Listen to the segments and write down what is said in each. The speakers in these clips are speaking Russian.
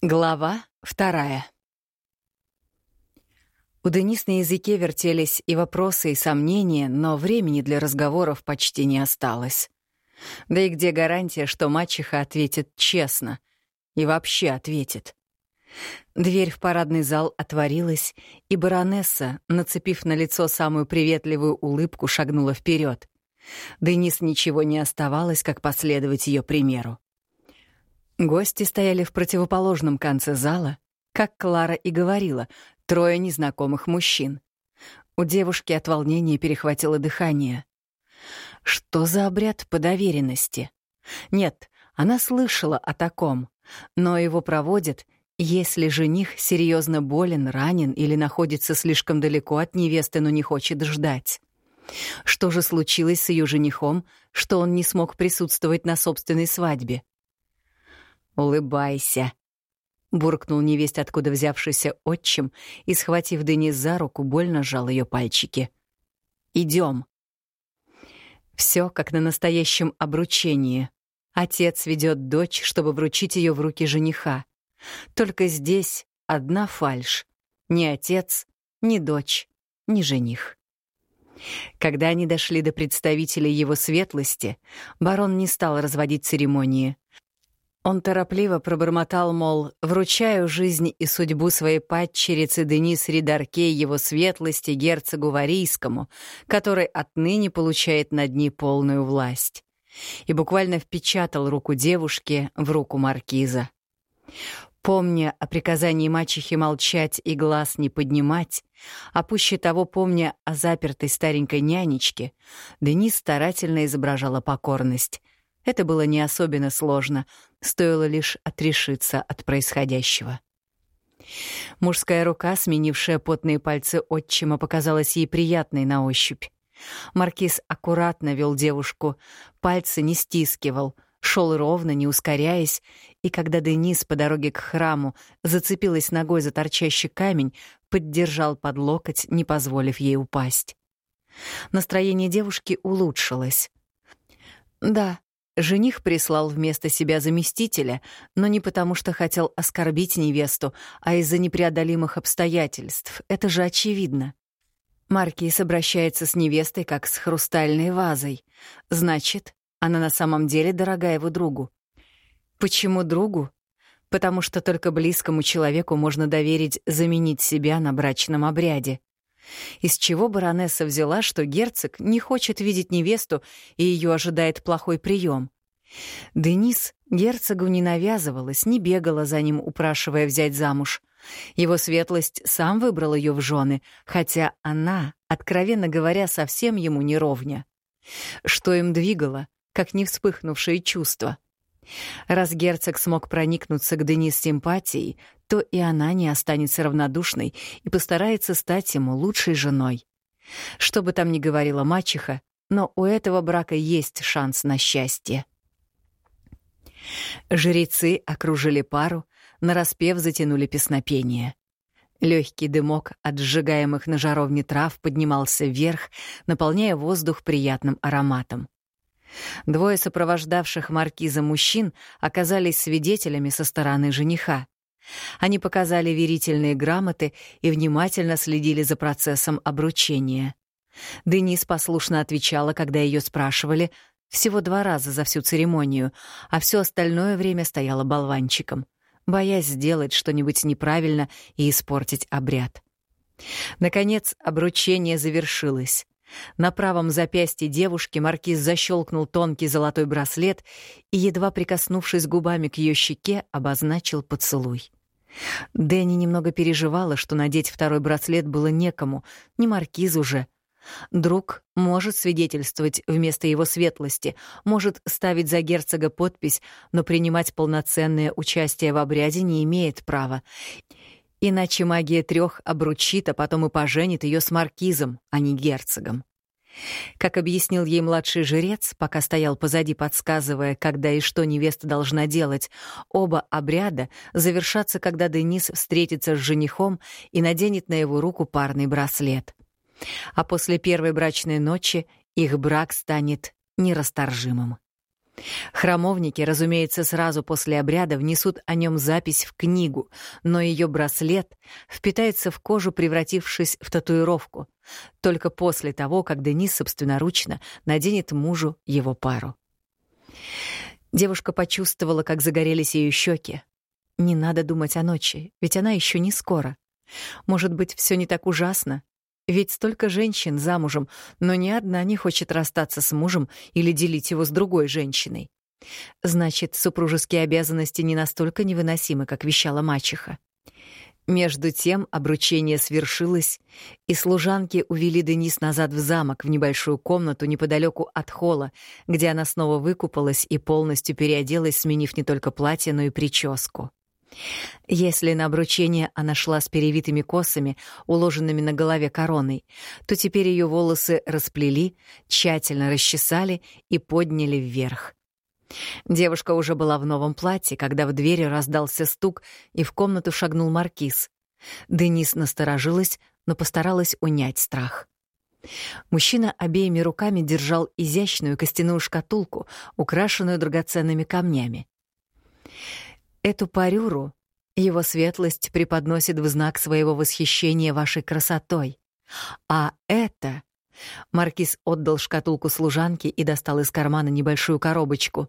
Глава вторая. У Денис на языке вертелись и вопросы, и сомнения, но времени для разговоров почти не осталось. Да и где гарантия, что мачеха ответит честно? И вообще ответит? Дверь в парадный зал отворилась, и баронесса, нацепив на лицо самую приветливую улыбку, шагнула вперед. Денис ничего не оставалось, как последовать ее примеру. Гости стояли в противоположном конце зала, как Клара и говорила, трое незнакомых мужчин. У девушки от волнения перехватило дыхание. Что за обряд по доверенности? Нет, она слышала о таком, но его проводят, если жених серьезно болен, ранен или находится слишком далеко от невесты, но не хочет ждать. Что же случилось с ее женихом, что он не смог присутствовать на собственной свадьбе? «Улыбайся», — буркнул невесть, откуда взявшийся отчим, и, схватив Денис за руку, больно сжал ее пальчики. «Идем». Все как на настоящем обручении. Отец ведет дочь, чтобы вручить ее в руки жениха. Только здесь одна фальшь. Ни отец, ни дочь, ни жених. Когда они дошли до представителей его светлости, барон не стал разводить церемонии. Он торопливо пробормотал, мол, вручаю жизнь и судьбу своей падчерицы Денис Ридарке его светлости герцогу Варийскому, который отныне получает над ней полную власть. И буквально впечатал руку девушки в руку маркиза. Помня о приказании мачехи молчать и глаз не поднимать, а пуще того помня о запертой старенькой нянечке, Денис старательно изображала покорность — это было не особенно сложно, стоило лишь отрешиться от происходящего. Мужская рука, сменившая потные пальцы отчима, показалась ей приятной на ощупь. Маркиз аккуратно вел девушку, пальцы не стискивал, шел ровно, не ускоряясь, и когда Денис по дороге к храму зацепилась ногой за торчащий камень, поддержал под локоть, не позволив ей упасть. Настроение девушки улучшилось. Да, Жених прислал вместо себя заместителя, но не потому, что хотел оскорбить невесту, а из-за непреодолимых обстоятельств. Это же очевидно. Маркиз обращается с невестой как с хрустальной вазой. Значит, она на самом деле дорога его другу. Почему другу? Потому что только близкому человеку можно доверить заменить себя на брачном обряде. Из чего баронесса взяла, что герцог не хочет видеть невесту и ее ожидает плохой прием? Денис герцогу не навязывалась, не бегала за ним, упрашивая взять замуж. Его светлость сам выбрал ее в жены, хотя она, откровенно говоря, совсем ему не ровня. Что им двигало, как не вспыхнувшие чувства? Раз герцог смог проникнуться к Денис симпатией, то и она не останется равнодушной и постарается стать ему лучшей женой. Что бы там ни говорила мачеха, но у этого брака есть шанс на счастье. Жрецы окружили пару, нараспев затянули песнопение. Легкий дымок от сжигаемых на жаровне трав поднимался вверх, наполняя воздух приятным ароматом. Двое сопровождавших маркиза мужчин оказались свидетелями со стороны жениха. Они показали верительные грамоты и внимательно следили за процессом обручения. Денис послушно отвечала, когда ее спрашивали, всего два раза за всю церемонию, а все остальное время стояла болванчиком, боясь сделать что-нибудь неправильно и испортить обряд. Наконец, обручение завершилось. На правом запястье девушки маркиз защелкнул тонкий золотой браслет и, едва прикоснувшись губами к ее щеке, обозначил поцелуй. Дэнни немного переживала, что надеть второй браслет было некому, не маркиз уже. Друг может свидетельствовать вместо его светлости, может ставить за герцога подпись, но принимать полноценное участие в обряде не имеет права. Иначе магия трех обручит, а потом и поженит ее с маркизом, а не герцогом. Как объяснил ей младший жрец, пока стоял позади, подсказывая, когда и что невеста должна делать, оба обряда завершатся, когда Денис встретится с женихом и наденет на его руку парный браслет. А после первой брачной ночи их брак станет нерасторжимым. Храмовники, разумеется, сразу после обряда внесут о нем запись в книгу, но ее браслет впитается в кожу, превратившись в татуировку, только после того, как Денис собственноручно наденет мужу его пару. Девушка почувствовала, как загорелись ее щеки. Не надо думать о ночи, ведь она еще не скоро. Может быть, все не так ужасно? Ведь столько женщин замужем, но ни одна не хочет расстаться с мужем или делить его с другой женщиной. Значит, супружеские обязанности не настолько невыносимы, как вещала мачеха. Между тем обручение свершилось, и служанки увели Денис назад в замок, в небольшую комнату неподалеку от холла, где она снова выкупалась и полностью переоделась, сменив не только платье, но и прическу. Если на обручение она шла с перевитыми косами, уложенными на голове короной, то теперь ее волосы расплели, тщательно расчесали и подняли вверх. Девушка уже была в новом платье, когда в двери раздался стук, и в комнату шагнул маркиз. Денис насторожилась, но постаралась унять страх. Мужчина обеими руками держал изящную костяную шкатулку, украшенную драгоценными камнями. Эту парюру его светлость преподносит в знак своего восхищения вашей красотой. А это... Маркиз отдал шкатулку служанке и достал из кармана небольшую коробочку.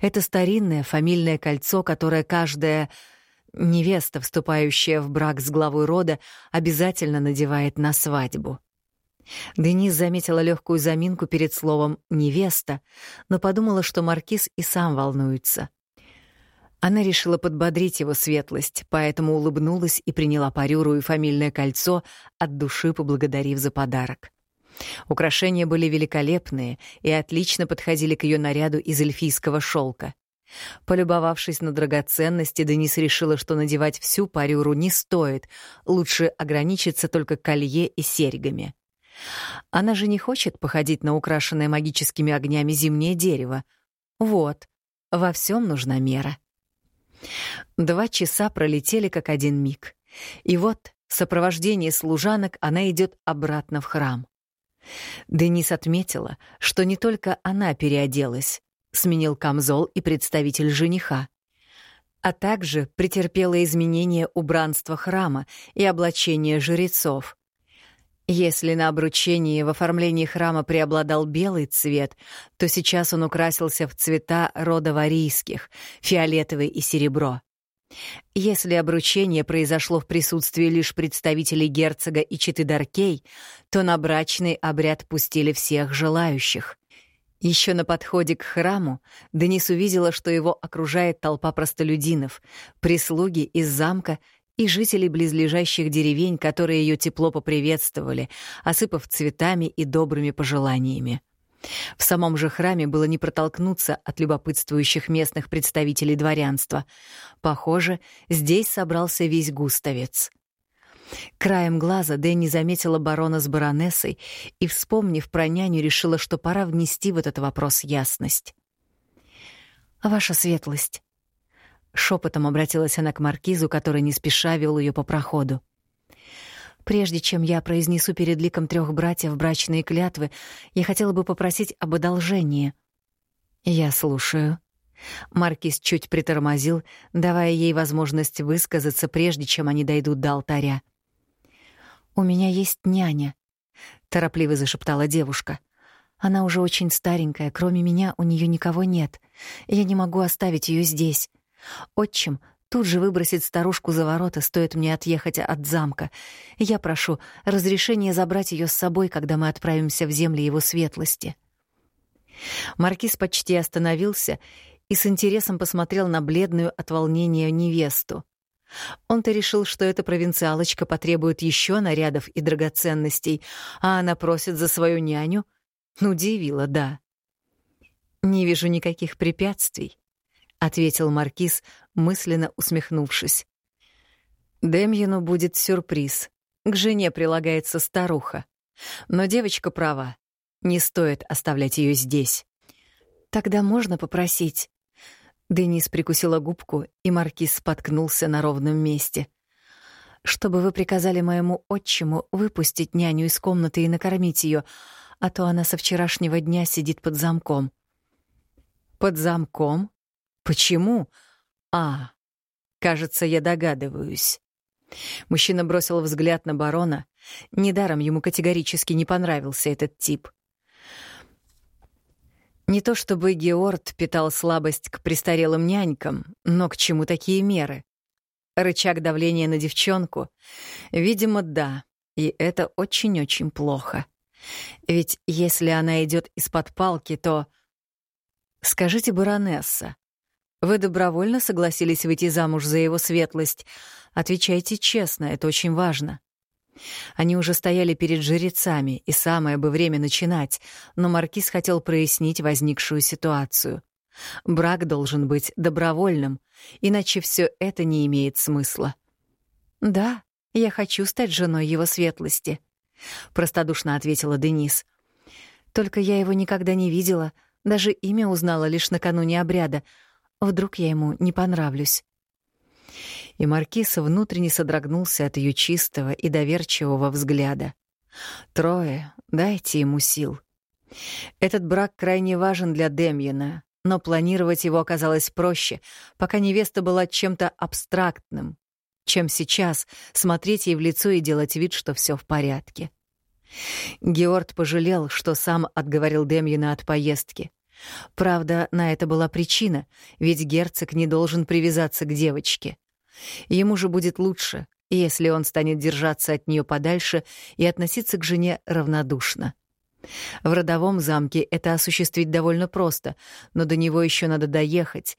Это старинное фамильное кольцо, которое каждая невеста, вступающая в брак с главой рода, обязательно надевает на свадьбу. Денис заметила легкую заминку перед словом «невеста», но подумала, что Маркиз и сам волнуется. Она решила подбодрить его светлость, поэтому улыбнулась и приняла парюру и фамильное кольцо, от души поблагодарив за подарок. Украшения были великолепные и отлично подходили к ее наряду из эльфийского шелка. Полюбовавшись на драгоценности, Денис решила, что надевать всю парюру не стоит, лучше ограничиться только колье и серьгами. Она же не хочет походить на украшенное магическими огнями зимнее дерево. Вот, во всем нужна мера. Два часа пролетели как один миг. И вот в сопровождении служанок она идет обратно в храм. Денис отметила, что не только она переоделась, сменил камзол и представитель жениха, а также претерпела изменения убранства храма и облачения жрецов. Если на обручении в оформлении храма преобладал белый цвет, то сейчас он украсился в цвета рода варийских — фиолетовый и серебро. Если обручение произошло в присутствии лишь представителей герцога и читы Даркей, то на брачный обряд пустили всех желающих. Еще на подходе к храму Денис увидела, что его окружает толпа простолюдинов, прислуги из замка и жителей близлежащих деревень, которые ее тепло поприветствовали, осыпав цветами и добрыми пожеланиями. В самом же храме было не протолкнуться от любопытствующих местных представителей дворянства. Похоже, здесь собрался весь густавец. Краем глаза Дэнни заметила барона с баронессой и, вспомнив про няню, решила, что пора внести в этот вопрос ясность. «Ваша светлость», — шепотом обратилась она к маркизу, который не спеша вел ее по проходу. Прежде чем я произнесу перед ликом трех братьев брачные клятвы, я хотела бы попросить об одолжении. Я слушаю. Маркиз чуть притормозил, давая ей возможность высказаться, прежде чем они дойдут до алтаря. «У меня есть няня», — торопливо зашептала девушка. «Она уже очень старенькая, кроме меня у нее никого нет. Я не могу оставить ее здесь. Отчим Тут же выбросить старушку за ворота, стоит мне отъехать от замка. Я прошу разрешения забрать ее с собой, когда мы отправимся в земли его светлости. Маркиз почти остановился и с интересом посмотрел на бледную от волнения невесту. Он-то решил, что эта провинциалочка потребует еще нарядов и драгоценностей, а она просит за свою няню. Ну, удивила, да. Не вижу никаких препятствий. — ответил Маркиз, мысленно усмехнувшись. «Демьяну будет сюрприз. К жене прилагается старуха. Но девочка права. Не стоит оставлять ее здесь. Тогда можно попросить?» Денис прикусила губку, и Маркиз споткнулся на ровном месте. «Чтобы вы приказали моему отчиму выпустить няню из комнаты и накормить ее, а то она со вчерашнего дня сидит под замком». Под замком? Почему? А, кажется, я догадываюсь. Мужчина бросил взгляд на барона. Недаром ему категорически не понравился этот тип. Не то чтобы Георд питал слабость к престарелым нянькам, но к чему такие меры? Рычаг давления на девчонку? Видимо, да, и это очень-очень плохо. Ведь если она идет из-под палки, то... Скажите, баронесса, вы добровольно согласились выйти замуж за его светлость? Отвечайте честно, это очень важно. Они уже стояли перед жрецами, и самое бы время начинать, но маркиз хотел прояснить возникшую ситуацию. Брак должен быть добровольным, иначе все это не имеет смысла. «Да, я хочу стать женой его светлости», — простодушно ответила Денис. «Только я его никогда не видела, даже имя узнала лишь накануне обряда. Вдруг я ему не понравлюсь» и маркиз внутренне содрогнулся от ее чистого и доверчивого взгляда. «Трое, дайте ему сил». Этот брак крайне важен для Демьена, но планировать его оказалось проще, пока невеста была чем-то абстрактным, чем сейчас смотреть ей в лицо и делать вид, что все в порядке. Георг пожалел, что сам отговорил Демьена от поездки. Правда, на это была причина, ведь герцог не должен привязаться к девочке. Ему же будет лучше, если он станет держаться от нее подальше и относиться к жене равнодушно. В родовом замке это осуществить довольно просто, но до него еще надо доехать,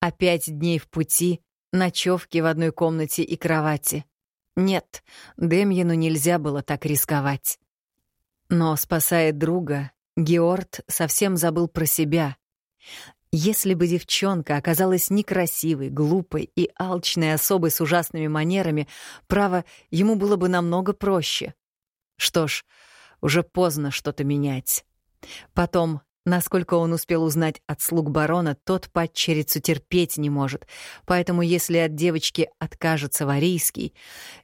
а пять дней в пути, ночевки в одной комнате и кровати. Нет, Демьену нельзя было так рисковать. Но, спасая друга, Георд совсем забыл про себя. Если бы девчонка оказалась некрасивой, глупой и алчной особой с ужасными манерами, право, ему было бы намного проще. Что ж, уже поздно что-то менять. Потом, насколько он успел узнать от слуг барона, тот падчерицу терпеть не может, поэтому если от девочки откажется Варийский,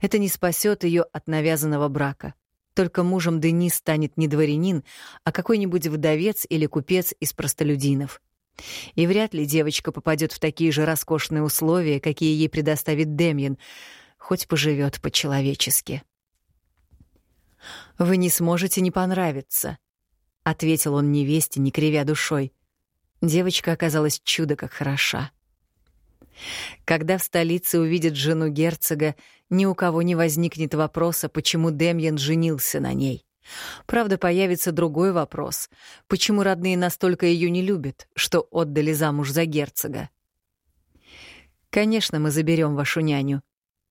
это не спасет ее от навязанного брака. Только мужем Денис станет не дворянин, а какой-нибудь вдовец или купец из простолюдинов. И вряд ли девочка попадет в такие же роскошные условия, какие ей предоставит Демьян, хоть поживет по-человечески. «Вы не сможете не понравиться», — ответил он невесте, не кривя душой. Девочка оказалась чудо как хороша. Когда в столице увидят жену герцога, ни у кого не возникнет вопроса, почему Демьян женился на ней. Правда, появится другой вопрос. Почему родные настолько ее не любят, что отдали замуж за герцога? «Конечно, мы заберем вашу няню.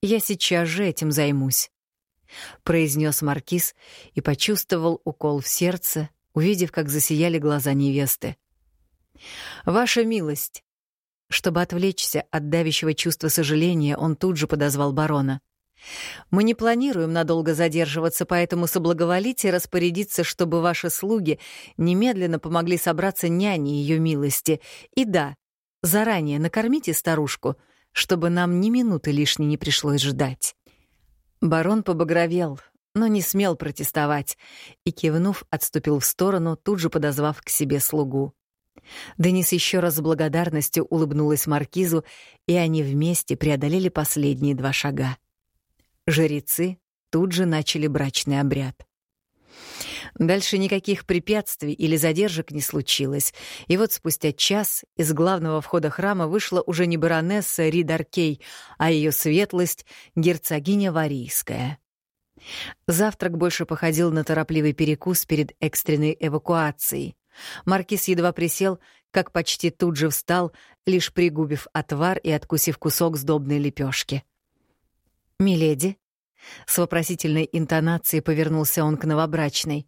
Я сейчас же этим займусь», — произнес Маркиз и почувствовал укол в сердце, увидев, как засияли глаза невесты. «Ваша милость!» Чтобы отвлечься от давящего чувства сожаления, он тут же подозвал барона. Мы не планируем надолго задерживаться, поэтому соблаговолите распорядиться, чтобы ваши слуги немедленно помогли собраться няне ее милости. И да, заранее накормите старушку, чтобы нам ни минуты лишней не пришлось ждать». Барон побагровел, но не смел протестовать, и, кивнув, отступил в сторону, тут же подозвав к себе слугу. Денис еще раз с благодарностью улыбнулась маркизу, и они вместе преодолели последние два шага. Жрецы тут же начали брачный обряд. Дальше никаких препятствий или задержек не случилось, и вот спустя час из главного входа храма вышла уже не баронесса Ридаркей, а ее светлость — герцогиня Варийская. Завтрак больше походил на торопливый перекус перед экстренной эвакуацией. Маркиз едва присел, как почти тут же встал, лишь пригубив отвар и откусив кусок сдобной лепешки. «Миледи?» С вопросительной интонацией повернулся он к новобрачной.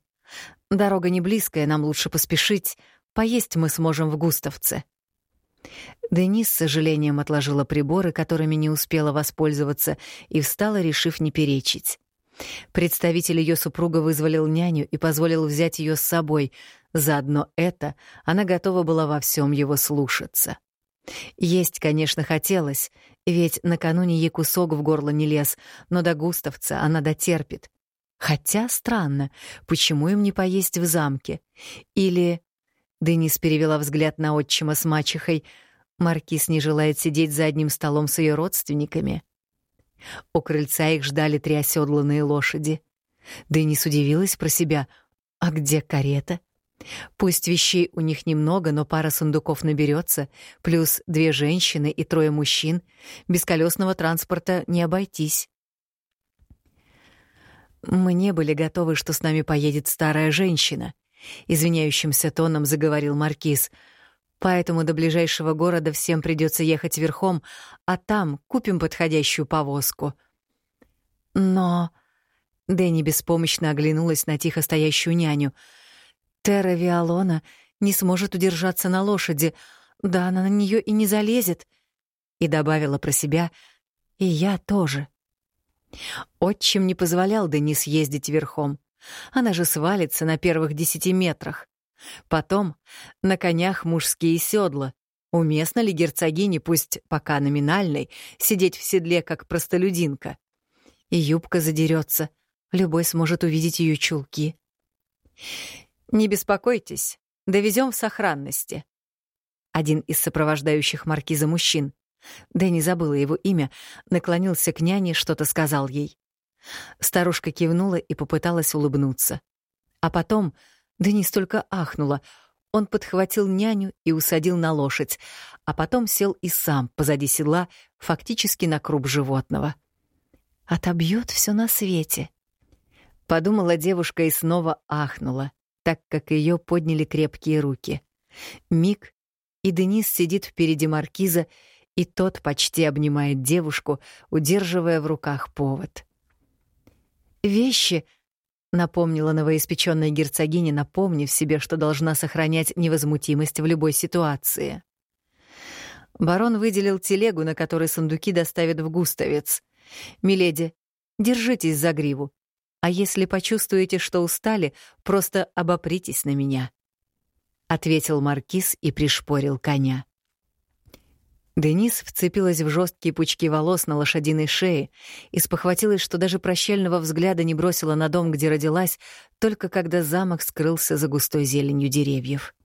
«Дорога не близкая, нам лучше поспешить. Поесть мы сможем в Густавце». Денис с сожалением отложила приборы, которыми не успела воспользоваться, и встала, решив не перечить. Представитель ее супруга вызволил няню и позволил взять ее с собой. Заодно это она готова была во всем его слушаться. Есть, конечно, хотелось, ведь накануне ей кусок в горло не лез, но до густавца она дотерпит. Хотя странно, почему им не поесть в замке? Или Денис перевела взгляд на отчима с мачехой. Маркиз не желает сидеть за одним столом с ее родственниками. У крыльца их ждали три оседланные лошади. Денис удивилась про себя. А где карета? Пусть вещей у них немного, но пара сундуков наберется, плюс две женщины и трое мужчин. Без колесного транспорта не обойтись. Мы не были готовы, что с нами поедет старая женщина, извиняющимся тоном заговорил маркиз. Поэтому до ближайшего города всем придется ехать верхом, а там купим подходящую повозку. Но Дэнни беспомощно оглянулась на тихо стоящую няню. Терра Виалона не сможет удержаться на лошади, да она на нее и не залезет. И добавила про себя: "И я тоже". Отчим не позволял Денис ездить верхом. Она же свалится на первых десяти метрах. Потом на конях мужские седла. Уместно ли герцогине, пусть пока номинальной, сидеть в седле, как простолюдинка? И юбка задерется. Любой сможет увидеть ее чулки. «Не беспокойтесь, довезем в сохранности». Один из сопровождающих маркиза мужчин Дэнни забыла его имя, наклонился к няне, что-то сказал ей. Старушка кивнула и попыталась улыбнуться. А потом Дэнни столько ахнула. Он подхватил няню и усадил на лошадь, а потом сел и сам позади седла, фактически на круп животного. «Отобьет все на свете», — подумала девушка и снова ахнула, так как ее подняли крепкие руки. Миг, и Денис сидит впереди маркиза и тот почти обнимает девушку, удерживая в руках повод. «Вещи», — напомнила новоиспечённая герцогиня, напомнив себе, что должна сохранять невозмутимость в любой ситуации. Барон выделил телегу, на которой сундуки доставят в Густавец. «Миледи, держитесь за гриву, а если почувствуете, что устали, просто обопритесь на меня», — ответил маркиз и пришпорил коня. Денис вцепилась в жесткие пучки волос на лошадиной шее и спохватилась, что даже прощального взгляда не бросила на дом, где родилась, только когда замок скрылся за густой зеленью деревьев.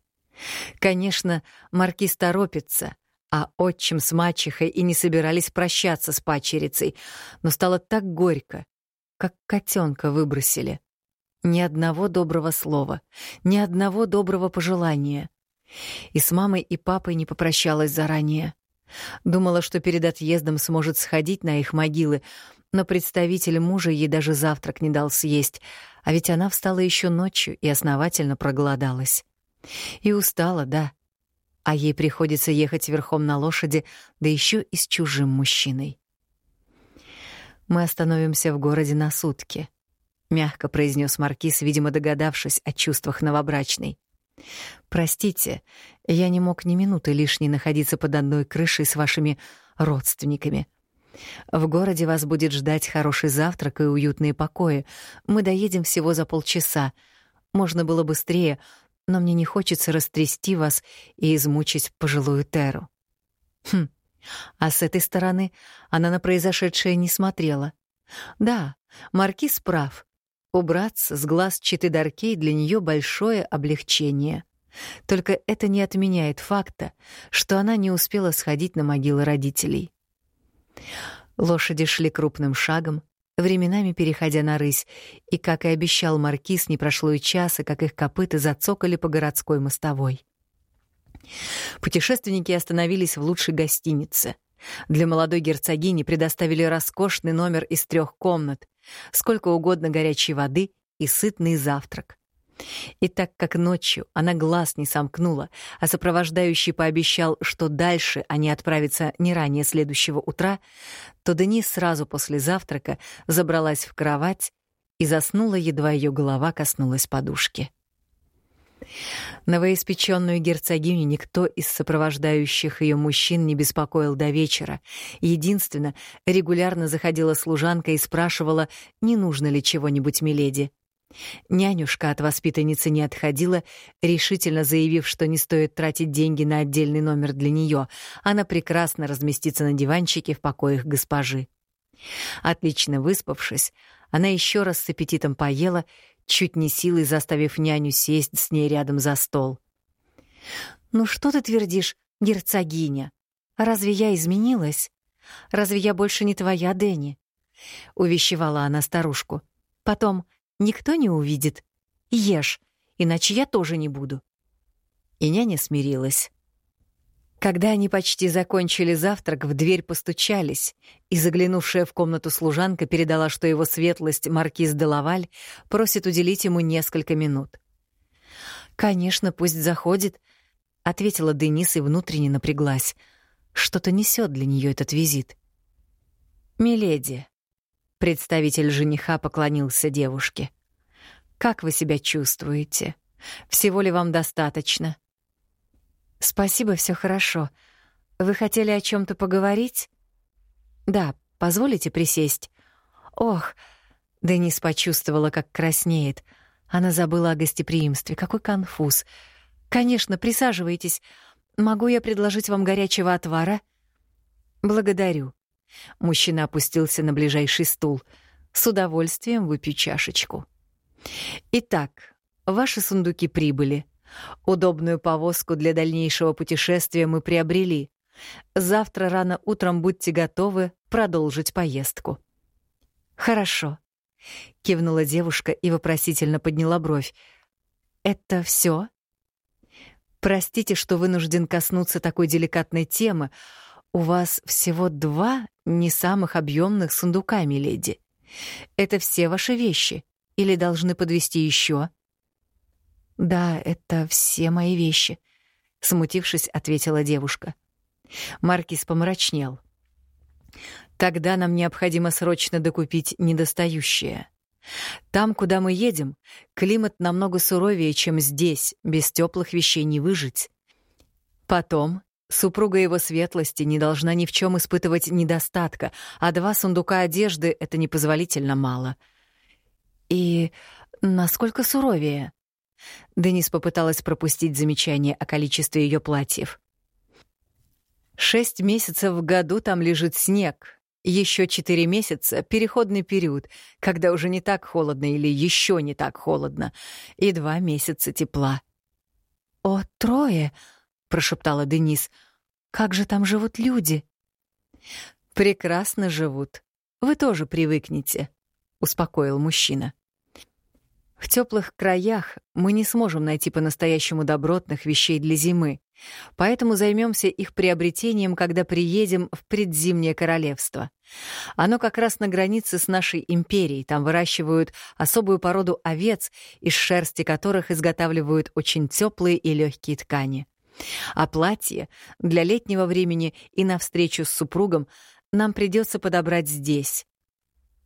Конечно, маркиз торопится, а отчим с мачехой и не собирались прощаться с пачерицей, но стало так горько, как котенка выбросили. Ни одного доброго слова, ни одного доброго пожелания. И с мамой и папой не попрощалась заранее. Думала, что перед отъездом сможет сходить на их могилы, но представитель мужа ей даже завтрак не дал съесть, а ведь она встала еще ночью и основательно проголодалась. И устала, да. А ей приходится ехать верхом на лошади, да еще и с чужим мужчиной. Мы остановимся в городе на сутки, мягко произнес маркиз, видимо, догадавшись о чувствах новобрачной. Простите, я не мог ни минуты лишней находиться под одной крышей с вашими родственниками. В городе вас будет ждать хороший завтрак и уютные покои. Мы доедем всего за полчаса. Можно было быстрее, но мне не хочется растрясти вас и измучить пожилую Теру. Хм. А с этой стороны она на произошедшее не смотрела. Да, маркиз прав. Убраться с глаз Читы Даркей для нее большое облегчение. Только это не отменяет факта, что она не успела сходить на могилы родителей. Лошади шли крупным шагом, временами переходя на рысь, и, как и обещал маркиз, не прошло и часа, как их копыта зацокали по городской мостовой. Путешественники остановились в лучшей гостинице. Для молодой герцогини предоставили роскошный номер из трех комнат, сколько угодно горячей воды и сытный завтрак. И так как ночью она глаз не сомкнула, а сопровождающий пообещал, что дальше они отправятся не ранее следующего утра, то Денис сразу после завтрака забралась в кровать и заснула, едва ее голова коснулась подушки. Новоиспеченную герцогиню никто из сопровождающих ее мужчин не беспокоил до вечера. Единственно, регулярно заходила служанка и спрашивала, не нужно ли чего-нибудь миледи. Нянюшка от воспитанницы не отходила, решительно заявив, что не стоит тратить деньги на отдельный номер для нее. Она прекрасно разместится на диванчике в покоях госпожи. Отлично выспавшись, она еще раз с аппетитом поела чуть не силой заставив няню сесть с ней рядом за стол. «Ну что ты твердишь, герцогиня? Разве я изменилась? Разве я больше не твоя, Дэнни?» — увещевала она старушку. «Потом никто не увидит. Ешь, иначе я тоже не буду». И няня смирилась. Когда они почти закончили завтрак, в дверь постучались, и заглянувшая в комнату служанка передала, что его светлость маркиз де Лаваль просит уделить ему несколько минут. «Конечно, пусть заходит», — ответила Денис и внутренне напряглась. Что-то несет для нее этот визит. «Миледи», — представитель жениха поклонился девушке, — «как вы себя чувствуете? Всего ли вам достаточно?» Спасибо, все хорошо. Вы хотели о чем то поговорить? Да, позволите присесть. Ох, Денис почувствовала, как краснеет. Она забыла о гостеприимстве. Какой конфуз. Конечно, присаживайтесь. Могу я предложить вам горячего отвара? Благодарю. Мужчина опустился на ближайший стул. С удовольствием выпью чашечку. Итак, ваши сундуки прибыли. Удобную повозку для дальнейшего путешествия мы приобрели. Завтра рано утром будьте готовы продолжить поездку. Хорошо, кивнула девушка и вопросительно подняла бровь. Это все? Простите, что вынужден коснуться такой деликатной темы. У вас всего два не самых объемных сундука, миледи. Это все ваши вещи или должны подвести еще? «Да, это все мои вещи», — смутившись, ответила девушка. Маркиз помрачнел. «Тогда нам необходимо срочно докупить недостающее. Там, куда мы едем, климат намного суровее, чем здесь, без теплых вещей не выжить. Потом Супруга его светлости не должна ни в чем испытывать недостатка, а два сундука одежды — это непозволительно мало. И насколько суровее? Денис попыталась пропустить замечание о количестве ее платьев. Шесть месяцев в году там лежит снег. Еще четыре месяца — переходный период, когда уже не так холодно или еще не так холодно, и два месяца тепла. «О, трое!» — прошептала Денис. «Как же там живут люди?» «Прекрасно живут. Вы тоже привыкнете», — успокоил мужчина. В теплых краях мы не сможем найти по-настоящему добротных вещей для зимы, поэтому займемся их приобретением, когда приедем в предзимнее королевство. Оно как раз на границе с нашей империей, там выращивают особую породу овец, из шерсти которых изготавливают очень теплые и легкие ткани. А платье для летнего времени и на встречу с супругом нам придется подобрать здесь.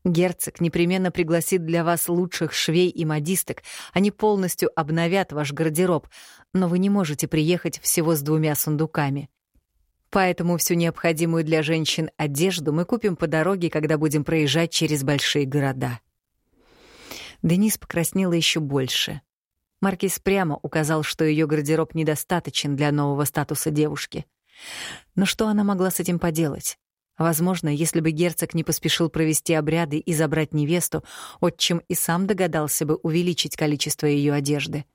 Герцог непременно пригласит для вас лучших швей и модисток. Они полностью обновят ваш гардероб, но вы не можете приехать всего с двумя сундуками. Поэтому всю необходимую для женщин одежду мы купим по дороге, когда будем проезжать через большие города. Денис покраснела еще больше. Маркиз прямо указал, что ее гардероб недостаточен для нового статуса девушки. Но что она могла с этим поделать? Возможно, если бы герцог не поспешил провести обряды и забрать невесту, отчим и сам догадался бы увеличить количество ее одежды.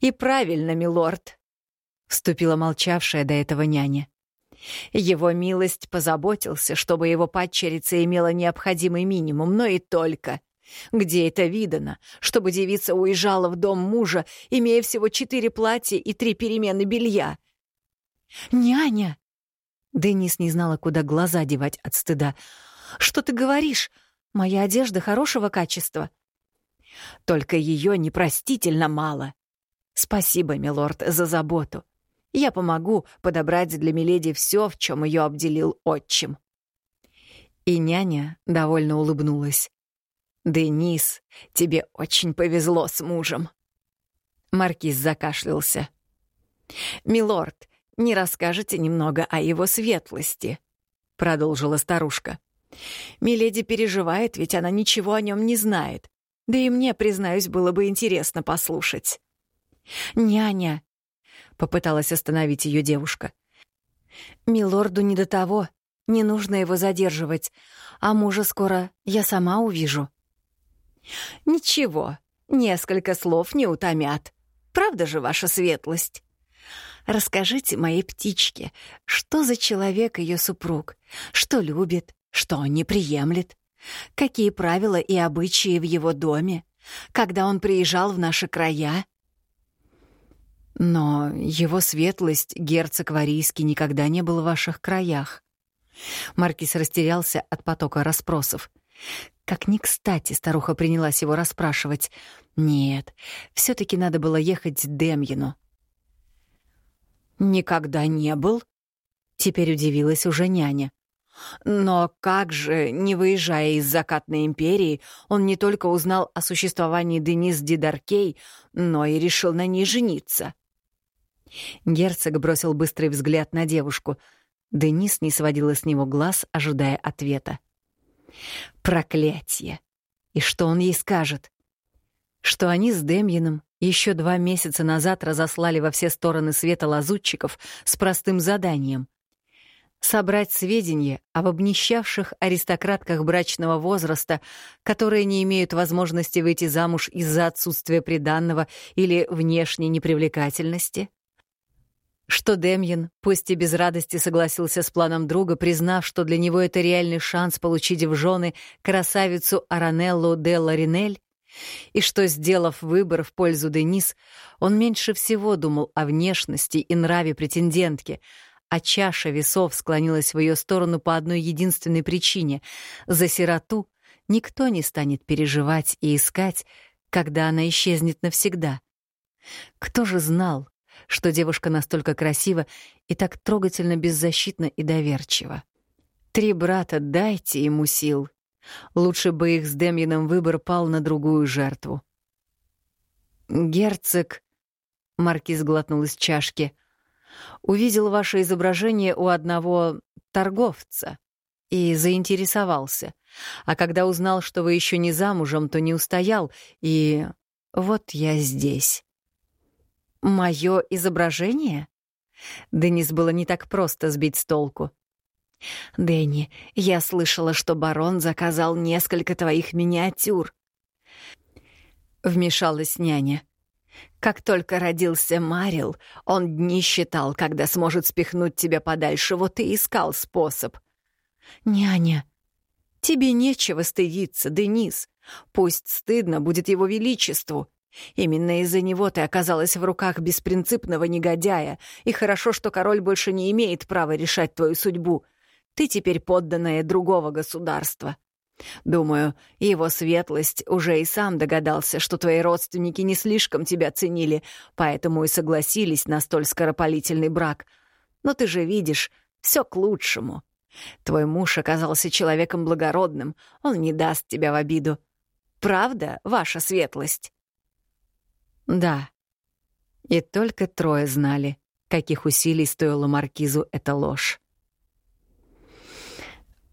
«И правильно, милорд», — вступила молчавшая до этого няня. «Его милость позаботился, чтобы его падчерица имела необходимый минимум, но и только. Где это видано, чтобы девица уезжала в дом мужа, имея всего четыре платья и три перемены белья?» «Няня!» Денис не знала, куда глаза девать от стыда. «Что ты говоришь? Моя одежда хорошего качества». «Только ее непростительно мало. Спасибо, милорд, за заботу. Я помогу подобрать для Миледи все, в чем ее обделил отчим». И няня довольно улыбнулась. «Денис, тебе очень повезло с мужем». Маркиз закашлялся. «Милорд, не расскажете немного о его светлости?» — продолжила старушка. «Миледи переживает, ведь она ничего о нем не знает. Да и мне, признаюсь, было бы интересно послушать». «Няня!» — попыталась остановить ее девушка. «Милорду не до того. Не нужно его задерживать. А мужа скоро я сама увижу». «Ничего, несколько слов не утомят», Правда же, ваша светлость? Расскажите моей птичке, что за человек ее супруг, что любит, что не приемлет, какие правила и обычаи в его доме, когда он приезжал в наши края. Но его светлость, герцог Варийский, никогда не был в ваших краях. Маркиз растерялся от потока расспросов. Как ни кстати старуха принялась его расспрашивать. Нет, все таки надо было ехать к Демьину. «Никогда не был?» Теперь удивилась уже няня. Но как же, не выезжая из закатной империи, он не только узнал о существовании Денис Дидаркей, но и решил на ней жениться? Герцог бросил быстрый взгляд на девушку. Денис не сводила с него глаз, ожидая ответа. Проклятие! И что он ей скажет? Что они с Демьином еще два месяца назад разослали во все стороны света лазутчиков с простым заданием — собрать сведения об обнищавших аристократках брачного возраста, которые не имеют возможности выйти замуж из-за отсутствия приданного или внешней непривлекательности? Что Демьян, пусть и без радости, согласился с планом друга, признав, что для него это реальный шанс получить в жены красавицу Аранеллу де Ларинель, и что, сделав выбор в пользу Денис, он меньше всего думал о внешности и нраве претендентки, а чаша весов склонилась в ее сторону по одной единственной причине — за сироту никто не станет переживать и искать, когда она исчезнет навсегда. Кто же знал, что девушка настолько красива и так трогательно беззащитна и доверчива? Три брата, дайте ему сил, Лучше бы их с Демьяном выбор пал на другую жертву. «Герцог», — Маркиз глотнул из чашки, — «увидел ваше изображение у одного торговца и заинтересовался. А когда узнал, что вы еще не замужем, то не устоял, и вот я здесь». «Мое изображение?» Денис было не так просто сбить с толку. «Дэнни, я слышала, что барон заказал несколько твоих миниатюр». Вмешалась няня. «Как только родился Марил, он дни считал, когда сможет спихнуть тебя подальше, вот и искал способ». «Няня, тебе нечего стыдиться, Денис. Пусть стыдно будет его величеству. Именно из-за него ты оказалась в руках беспринципного негодяя, и хорошо, что король больше не имеет права решать твою судьбу. Ты теперь подданная другого государства. Думаю, его светлость уже и сам догадался, что твои родственники не слишком тебя ценили, поэтому и согласились на столь скоропалительный брак. Но ты же видишь, все к лучшему. Твой муж оказался человеком благородным, он не даст тебя в обиду. Правда, ваша светлость? Да. И только трое знали, каких усилий стоила маркизу эта ложь.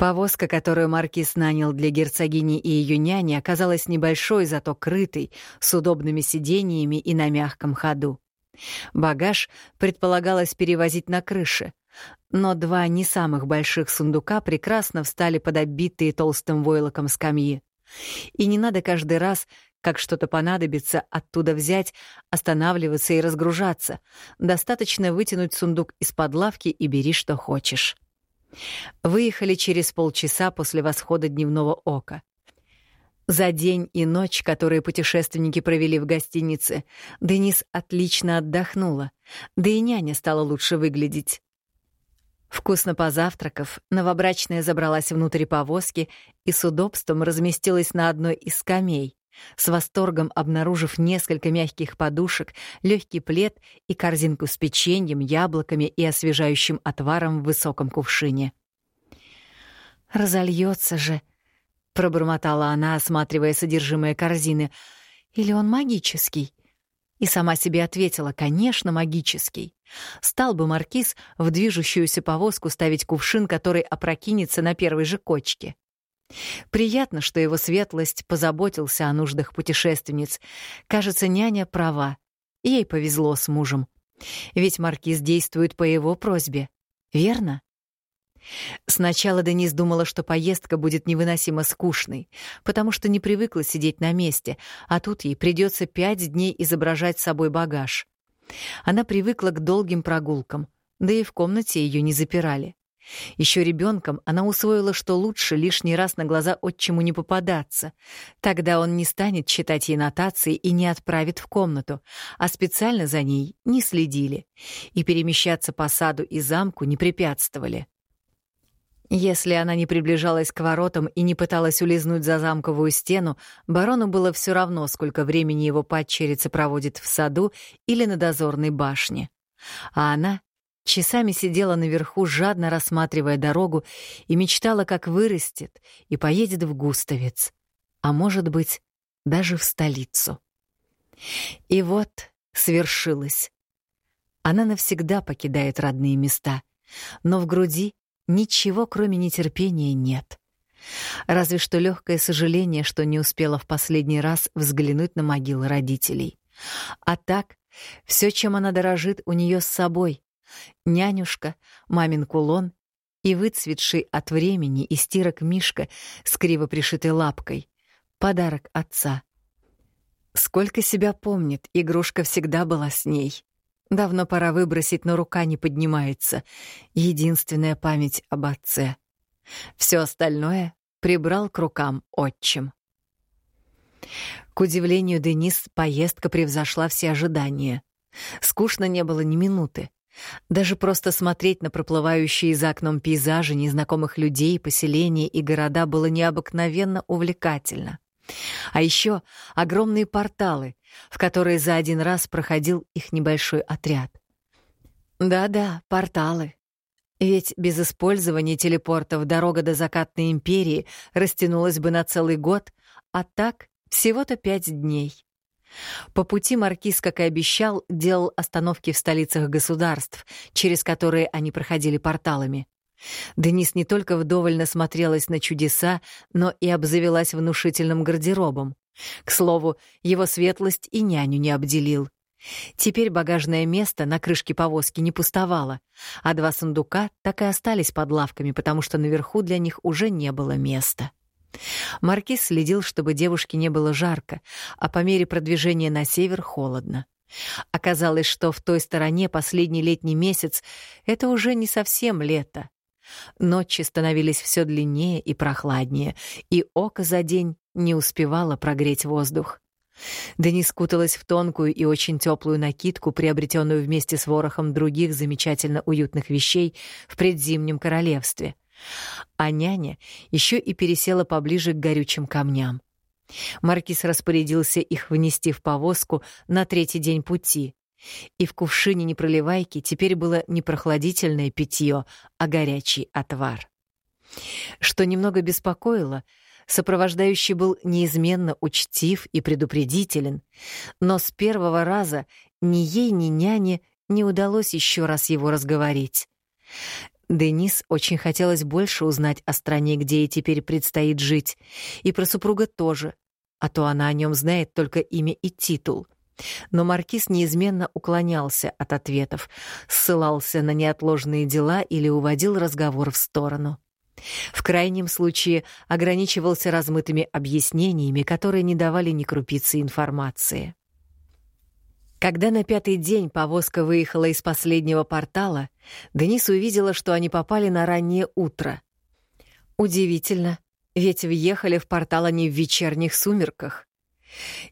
Повозка, которую маркиз нанял для герцогини и ее няни, оказалась небольшой, зато крытой, с удобными сиденьями и на мягком ходу. Багаж предполагалось перевозить на крыше, но два не самых больших сундука прекрасно встали под оббитые толстым войлоком скамьи. И не надо каждый раз, как что-то понадобится, оттуда взять, останавливаться и разгружаться. Достаточно вытянуть сундук из-под лавки и бери, что хочешь. Выехали через полчаса после восхода дневного ока. За день и ночь, которые путешественники провели в гостинице, Денис отлично отдохнула, да и няня стала лучше выглядеть. Вкусно позавтракав, новобрачная забралась внутрь повозки и с удобством разместилась на одной из скамей, с восторгом обнаружив несколько мягких подушек, легкий плед и корзинку с печеньем, яблоками и освежающим отваром в высоком кувшине. «Разольется же», — пробормотала она, осматривая содержимое корзины. «Или он магический?» И сама себе ответила, конечно, магический. Стал бы маркиз в движущуюся повозку ставить кувшин, который опрокинется на первой же кочке. Приятно, что его светлость позаботился о нуждах путешественниц. Кажется, няня права. Ей повезло с мужем. Ведь маркиз действует по его просьбе. Верно? Сначала Денис думала, что поездка будет невыносимо скучной, потому что не привыкла сидеть на месте, а тут ей придется пять дней изображать собой багаж. Она привыкла к долгим прогулкам, да и в комнате ее не запирали. Еще ребенком она усвоила, что лучше лишний раз на глаза отчиму не попадаться. Тогда он не станет читать ей нотации и не отправит в комнату, а специально за ней не следили. И перемещаться по саду и замку не препятствовали. Если она не приближалась к воротам и не пыталась улизнуть за замковую стену, барону было все равно, сколько времени его падчерица проводит в саду или на дозорной башне. А она часами сидела наверху, жадно рассматривая дорогу, и мечтала, как вырастет и поедет в Густавец, а может быть, даже в столицу. И вот свершилось. Она навсегда покидает родные места, но в груди Ничего, кроме нетерпения, нет. Разве что легкое сожаление, что не успела в последний раз взглянуть на могилы родителей. А так, все, чем она дорожит, у нее с собой. Нянюшка, мамин кулон и выцветший от времени и стирок мишка с криво пришитой лапкой. Подарок отца. Сколько себя помнит, игрушка всегда была с ней. Давно пора выбросить, но рука не поднимается. Единственная память об отце. Все остальное прибрал к рукам отчим. К удивлению Денис, поездка превзошла все ожидания. Скучно не было ни минуты. Даже просто смотреть на проплывающие за окном пейзажи незнакомых людей, поселения и города было необыкновенно увлекательно. А еще огромные порталы, в которые за один раз проходил их небольшой отряд. Да-да, порталы. Ведь без использования телепортов дорога до закатной империи растянулась бы на целый год, а так всего-то пять дней. По пути Маркиз, как и обещал, делал остановки в столицах государств, через которые они проходили порталами. Денис не только вдоволь насмотрелась на чудеса, но и обзавелась внушительным гардеробом. К слову, его светлость и няню не обделил. Теперь багажное место на крышке повозки не пустовало, а два сундука так и остались под лавками, потому что наверху для них уже не было места. Маркиз следил, чтобы девушке не было жарко, а по мере продвижения на север — холодно. Оказалось, что в той стороне последний летний месяц — это уже не совсем лето, Ночи становились все длиннее и прохладнее, и око за день не успевало прогреть воздух. Денис скуталась в тонкую и очень теплую накидку, приобретенную вместе с ворохом других замечательно уютных вещей в предзимнем королевстве. А няня еще и пересела поближе к горючим камням. Маркиз распорядился их внести в повозку на третий день пути. И в кувшине непроливайки теперь было не прохладительное питье, а горячий отвар. Что немного беспокоило, сопровождающий был неизменно учтив и предупредителен, но с первого раза ни ей, ни няне не удалось еще раз его разговорить. Денис очень хотелось больше узнать о стране, где ей теперь предстоит жить, и про супруга тоже, а то она о нем знает только имя и титул — но маркиз неизменно уклонялся от ответов, ссылался на неотложные дела или уводил разговор в сторону. В крайнем случае ограничивался размытыми объяснениями, которые не давали ни крупицы информации. Когда на пятый день повозка выехала из последнего портала, Денис увидела, что они попали на раннее утро. Удивительно, ведь въехали в портал они в вечерних сумерках.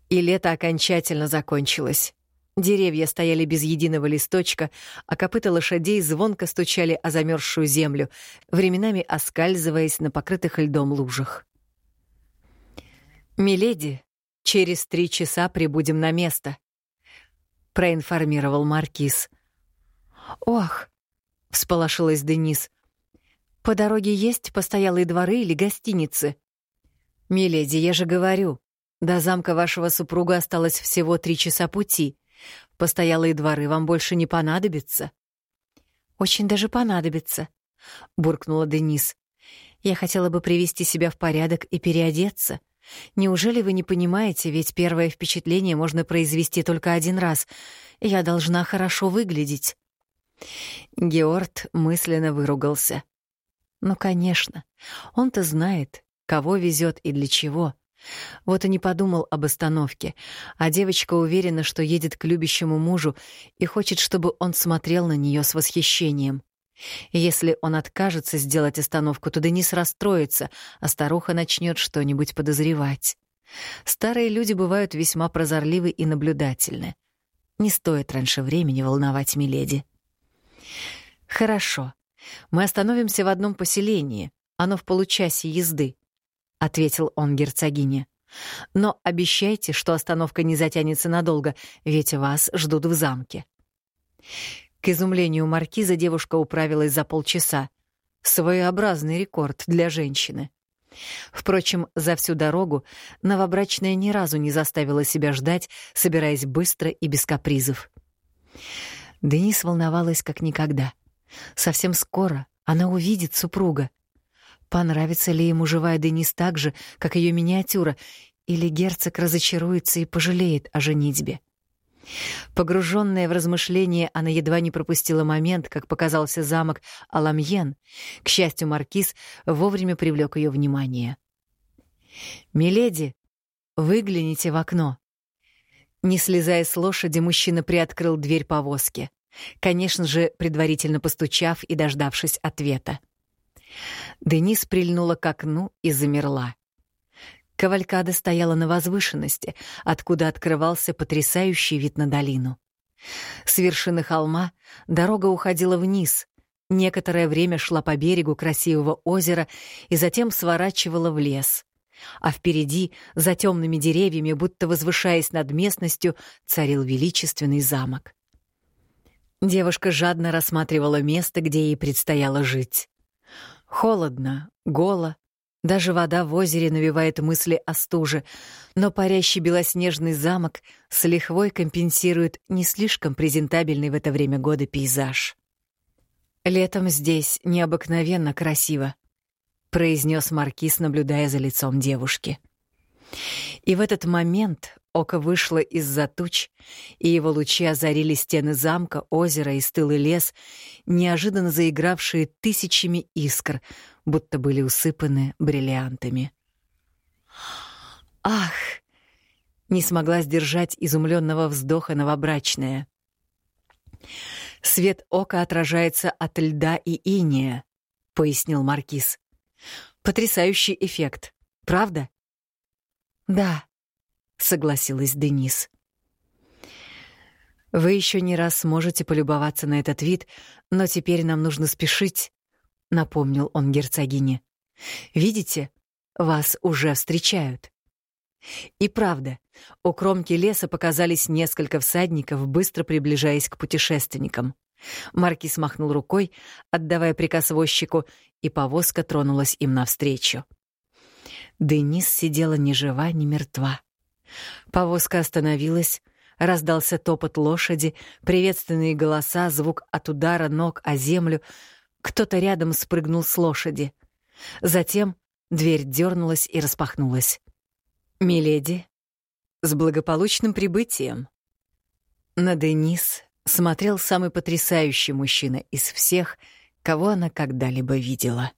И лето окончательно закончилось. Деревья стояли без единого листочка, а копыта лошадей звонко стучали о замерзшую землю, временами оскальзываясь на покрытых льдом лужах. «Миледи, через три часа прибудем на место», — проинформировал Маркиз. «Ох», — всполошилась Денис, — «по дороге есть постоялые дворы или гостиницы?» «Миледи, я же говорю, до замка вашего супруга осталось всего три часа пути. Постоялые дворы вам больше не понадобятся. Очень даже понадобится, буркнула Денис. Я хотела бы привести себя в порядок и переодеться. Неужели вы не понимаете, ведь первое впечатление можно произвести только один раз. Я должна хорошо выглядеть. Георг мысленно выругался. Ну, конечно, он-то знает, кого везет и для чего. Вот и не подумал об остановке, а девочка уверена, что едет к любящему мужу и хочет, чтобы он смотрел на нее с восхищением. Если он откажется сделать остановку, то Денис расстроится, а старуха начнет что-нибудь подозревать. Старые люди бывают весьма прозорливы и наблюдательны. Не стоит раньше времени волновать Миледи. «Хорошо. Мы остановимся в одном поселении. Оно в получасе езды», — ответил он герцогине. «Но обещайте, что остановка не затянется надолго, ведь вас ждут в замке». К изумлению маркиза девушка управилась за полчаса. Своеобразный рекорд для женщины. Впрочем, за всю дорогу новобрачная ни разу не заставила себя ждать, собираясь быстро и без капризов. Денис волновалась как никогда. Совсем скоро она увидит супруга. Понравится ли ему живая Денис так же, как ее миниатюра, или герцог разочаруется и пожалеет о женитьбе? Погруженная в размышления, она едва не пропустила момент, как показался замок Аламьен. К счастью, маркиз вовремя привлек ее внимание. «Миледи, выгляните в окно». Не слезая с лошади, мужчина приоткрыл дверь повозки. Конечно же, предварительно постучав и дождавшись ответа. Денис прильнула к окну и замерла. Кавалькада стояла на возвышенности, откуда открывался потрясающий вид на долину. С вершины холма дорога уходила вниз, некоторое время шла по берегу красивого озера и затем сворачивала в лес. А впереди, за темными деревьями, будто возвышаясь над местностью, царил величественный замок. Девушка жадно рассматривала место, где ей предстояло жить. Холодно, голо, даже вода в озере навевает мысли о стуже, но парящий белоснежный замок с лихвой компенсирует не слишком презентабельный в это время года пейзаж. «Летом здесь необыкновенно красиво», — произнес Маркиз, наблюдая за лицом девушки. И в этот момент око вышло из-за туч, и его лучи озарили стены замка, озера и стылый лес, неожиданно заигравшие тысячами искр, будто были усыпаны бриллиантами. «Ах!» — не смогла сдержать изумленного вздоха новобрачная. «Свет ока отражается от льда и иния», — пояснил Маркиз. «Потрясающий эффект, правда?» «Да», — согласилась Денис. «Вы еще не раз сможете полюбоваться на этот вид, но теперь нам нужно спешить», — напомнил он герцогине. «Видите, вас уже встречают». И правда, у кромки леса показались несколько всадников, быстро приближаясь к путешественникам. Маркис махнул рукой, отдавая приказ возчику, и повозка тронулась им навстречу. Денис сидела ни жива, ни мертва. Повозка остановилась, раздался топот лошади, приветственные голоса, звук от удара ног о землю. Кто-то рядом спрыгнул с лошади. Затем дверь дернулась и распахнулась. «Миледи, с благополучным прибытием!» На Денис смотрел самый потрясающий мужчина из всех, кого она когда-либо видела.